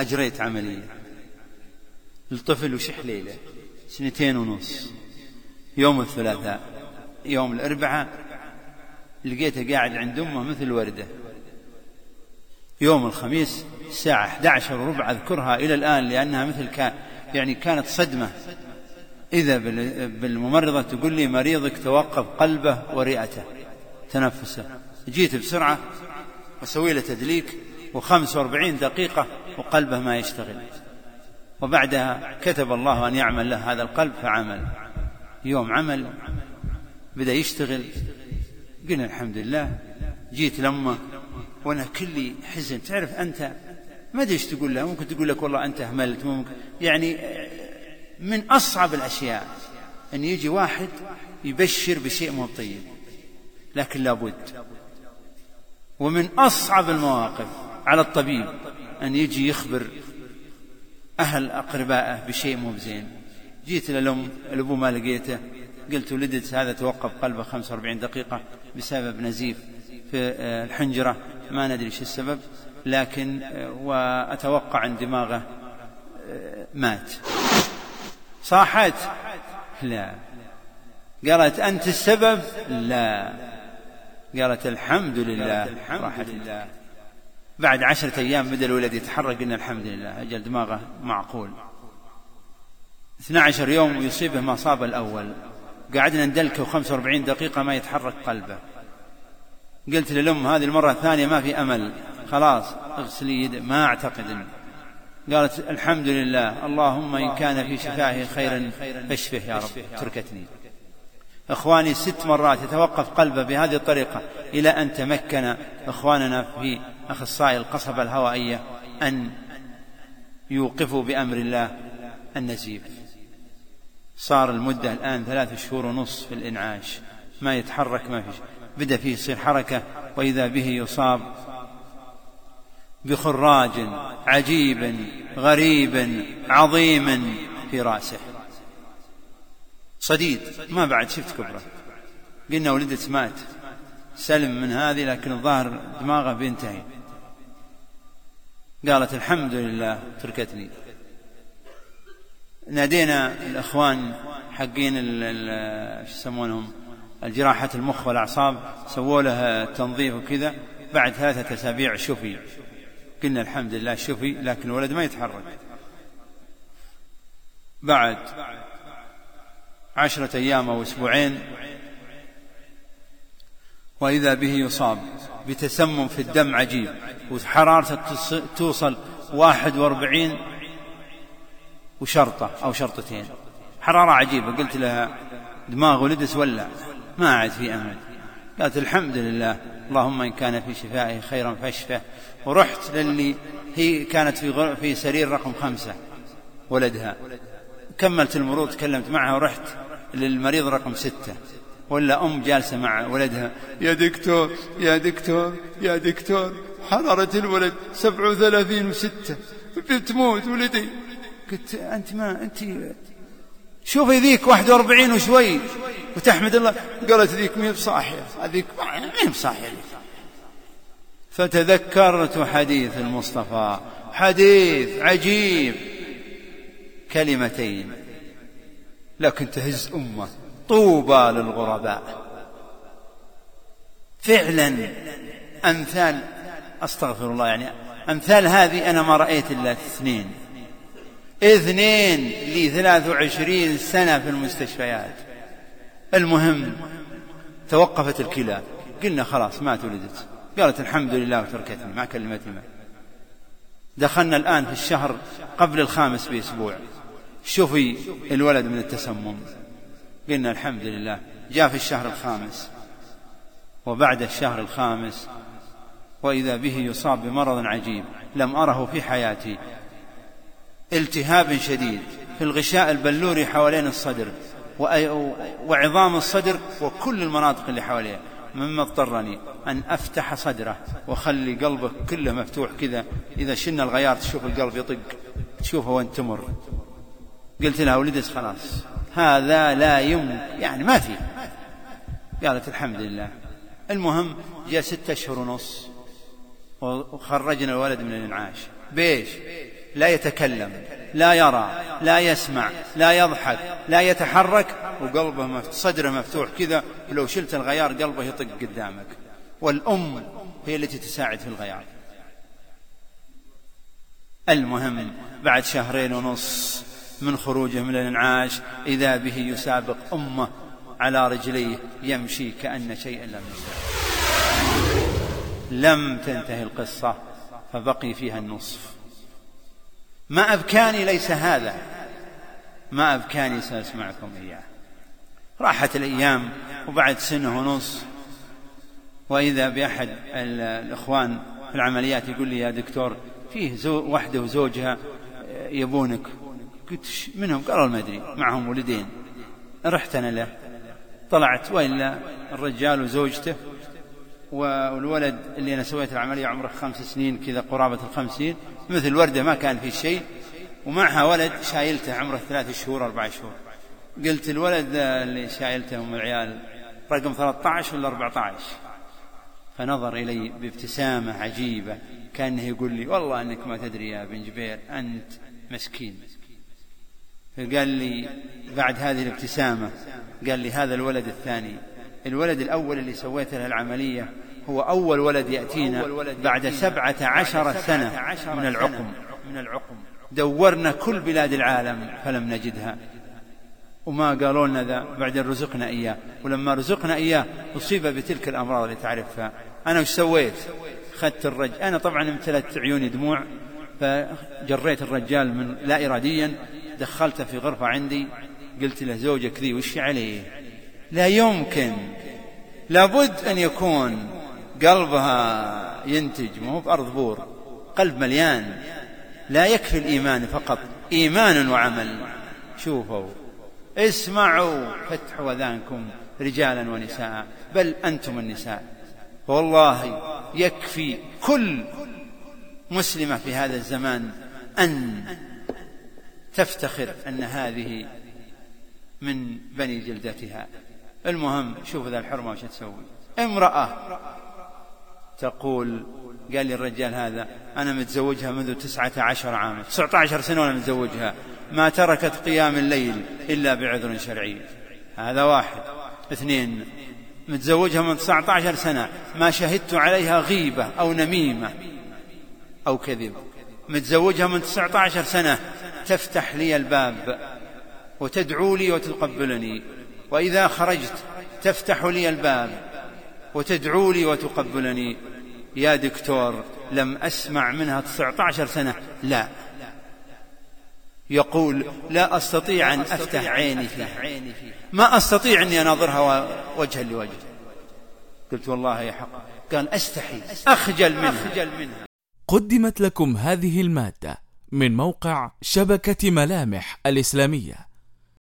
أجريت عملية الطفل وشح ليلة سنتين ونص. يوم الثلاثاء يوم الأربعاء لقيته قاعد عند أمه مثل وردة. يوم الخميس الساعة 11 وربع أذكرها إلى الآن لأنها مثل كان يعني كانت صدمة. إذا بالممرضة تقول لي مريضك توقف قلبه ورئته تنفسه. جيت بسرعة وسوي له تدليك. وخمس وأربعين دقيقة وقلبه ما يشتغل. وبعدها كتب الله أن يعمل له هذا القلب فعمل. يوم عمل بدأ يشتغل. قلنا الحمد لله جيت لما وأنا كلي حزن. تعرف أنت ما أدري إيش تقول له. ممكن تقول لك والله أنت أهملت ممكن. يعني من أصعب الأشياء أن يجي واحد يبشر بشيء مو طيب. لكن لابد. ومن أصعب المواقف على الطبيب أن يجي يخبر أهل أقربائه بشيء مو زين جيت للام الأبو ما لقيته. قلت ولدت هذا توقف قلبه 45 دقيقة بسبب نزيف في الحنجرة. ما ندري إيش السبب لكن وأتوقع أن دماغه مات. صاحت؟ لا. قالت أنت السبب؟ لا. قالت الحمد لله. راحت الله بعد عشرة أيام بدأ الولد يتحرك قلنا الحمد لله أجل دماغه معقول. 12 يوم ويصيبه ما صاب الأول. قعدنا ندلكه 45 دقيقة ما يتحرك قلبه. قلت للأم هذه المرة الثانية ما في أمل. خلاص اغسلي يد ما أعتقد قالت الحمد لله. اللهم إن كان في شفائه خيرا فاشفه يا رب تركتني. إخواني ست مرات يتوقف قلبه بهذه الطريقة إلى أن تمكن إخواننا في أخصائي القصبة الهوائية أن يوقفوا بأمر الله النزيف. صار المدة الآن ثلاث شهور ونصف في الإنعاش ما يتحرك ما في بدأ فيه يصير حركة وإذا به يصاب بخراج عجيب غريب عظيم في رأسه. صديد. ما بعد شفت كبرة. قلنا ولدت مات. سلم من هذه لكن الظاهر دماغه بينتهي. قالت الحمد لله تركتني. نادينا الإخوان حقين إيش يسمونهم الجراحة المخ والأعصاب سووا له تنظيف وكذا. بعد ثلاثة أسابيع شفي. قلنا الحمد لله شفي لكن الولد ما يتحرك. بعد عشرة أيام أو أسبوعين وإذا به يصاب بتسمم في الدم عجيب وحرارته توصل واحد وأربعين وشرطة أو شرطتين. حرارة عجيبة قلت لها دماغ ولدس ولا ما عاد في أمل قالت الحمد لله اللهم إن كان في شفائه خيرا فاشفه. ورحت للي هي كانت في في سرير رقم خمسة ولدها. كملت المرور تكلمت معها ورحت للمريض رقم ستة. ولا أم جالسة مع ولدها. يا دكتور يا دكتور يا دكتور حرارة الولد سبع وثلاثين وستة. بتموت ولدي. قلت أنت ما أنت شوفي ذيك 41 وشوي. وتحمد الله. قالت ذيك مين بصاحية هذيك مين بصاحية فتذكرت حديث المصطفى. حديث عجيب. كلمتين. لكن تهز أمة. طوبى للغرباء. فعلا أمثال أستغفر الله يعني أمثال هذه أنا ما رأيت إلا اثنين. اثنين لي ثلاث وعشرين سنة في المستشفيات. المهم توقفت الكلى. قلنا خلاص ما ولدت قالت الحمد لله وتركتني ما كلمتني دخلنا الآن في الشهر قبل الخامس بأسبوع. شوفي الولد من التسمم. قلنا الحمد لله. جاء في الشهر الخامس. وبعد الشهر الخامس وإذا به يصاب بمرض عجيب لم أره في حياتي. التهاب شديد في الغشاء البلوري حوالين الصدر وعظام الصدر وكل المناطق اللي حواليه. مما اضطرني أن أفتح صدره وخلي قلبه كله مفتوح كذا. إذا شلنا الغيار تشوف القلب يطق. تشوفه وين تمر. قلت لها ولدت خلاص. هذا لا يمكن. يعني ما في. قالت الحمد لله. المهم جاء ستة أشهر ونص وخرجنا الولد من الإنعاش. بيش؟ لا يتكلم لا يرى لا يسمع لا يضحك لا يتحرك. وقلبه مفتوح صدره مفتوح كذا. ولو شلت الغيار قلبه يطق قدامك. والأم هي التي تساعد في الغيار. المهم بعد شهرين ونص من خروجه من الانعاش إذا به يسابق أمه على رجليه يمشي كأن شيئا لم يسابق. لم تنتهي القصة فبقي فيها النصف. ما أبكاني ليس هذا ما أبكاني سأسمعكم إياه. راحت الأيام وبعد سنة ونص وإذا بأحد الإخوان في العمليات يقول لي يا دكتور فيه زو وحدة وزوجها يبونك. قلت منهم؟ قال ما أدري. معهم ولدين. رحت أنا له. طلعت وإلا الرجال وزوجته والولد اللي أنا سويت العملية عمره خمس سنين كذا قرابة الخمسين. مثل وردة ما كان فيه شيء. ومعها ولد شايلته عمره ثلاث شهور أربع شهور. قلت الولد اللي شايلته أم العيال رقم 13 ولا 14 فنظر إلي بابتسامة عجيبة كأنه يقول لي والله أنك ما تدري يا بن جبير أنت مسكين. فقال لي بعد هذه الابتسامة قال لي هذا الولد الثاني. الولد الأول اللي سويت له العملية هو أول ولد يأتينا بعد سبعة عشر سنة من العقم. دورنا كل بلاد العالم فلم نجدها. وما قالوا لنا ذا بعدين رزقنا إياه. ولما رزقنا إياه أصيب بتلك الأمراض اللي تعرفها. أنا وش سويت؟ خدت الرجل أنا طبعا امتلت عيوني دموع فجريت الرجال من لا إراديا دخلته في غرفة عندي قلت له زوجك ذي وش عليه؟ لا يمكن لابد أن يكون قلبها ينتج ما هو بأرض بور قلب مليان لا يكفي الإيمان فقط إيمان وعمل. شوفوا اسمعوا فتحوا أذانكم رجالا ونساء بل أنتم النساء. والله يكفي كل مسلمة في هذا الزمان أن تفتخر أن هذه من بني جلدتها. المهم شوف ذا الحرمة وش تسوي. امرأة تقول قال لي الرجال هذا أنا متزوجها منذ تسعة عشر عاما تسعة عشر سنة وأنا متزوجها. ما تركت قيام الليل إلا بعذر شرعي. هذا واحد. اثنين متزوجها من تسعة عشر سنة. ما شهدت عليها غيبة أو نميمة أو كذب. متزوجها من تسعة عشر سنة. تفتح لي الباب وتدعو لي وتقبلني. وإذا خرجت تفتح لي الباب وتدعو لي وتقبلني. يا دكتور لم أسمع منها 19 سنة. لا. يقول لا أستطيع أن أفتح عيني فيها. ما أستطيع أني أناظرها وجها لوجه. قلت والله يا حق. قال أستحي. أخجل منها. قدمت لكم هذه المادة. من موقع شبكة ملامح الإسلامية.